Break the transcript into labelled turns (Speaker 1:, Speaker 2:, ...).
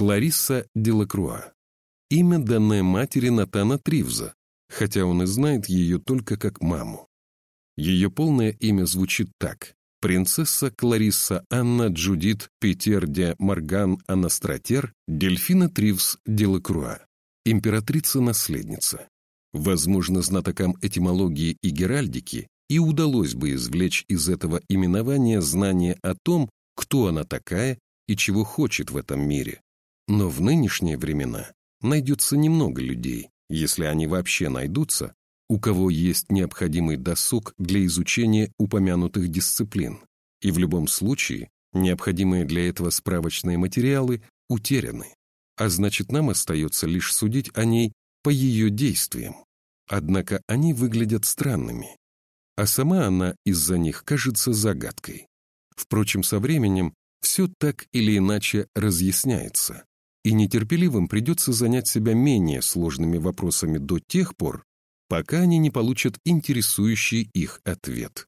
Speaker 1: Кларисса Делакруа. Имя, данное матери Натана Тривза, хотя он и знает ее только как маму. Ее полное имя звучит так. Принцесса Кларисса Анна Джудит Питер де Морган Анастратер Дельфина Тривз Делакруа. Императрица-наследница. Возможно, знатокам этимологии и геральдики и удалось бы извлечь из этого именования знание о том, кто она такая и чего хочет в этом мире. Но в нынешние времена найдется немного людей, если они вообще найдутся, у кого есть необходимый досуг для изучения упомянутых дисциплин. И в любом случае необходимые для этого справочные материалы утеряны. А значит, нам остается лишь судить о ней по ее действиям. Однако они выглядят странными. А сама она из-за них кажется загадкой. Впрочем, со временем все так или иначе разъясняется, и нетерпеливым придется занять себя менее сложными вопросами до тех пор, пока они не получат интересующий их ответ.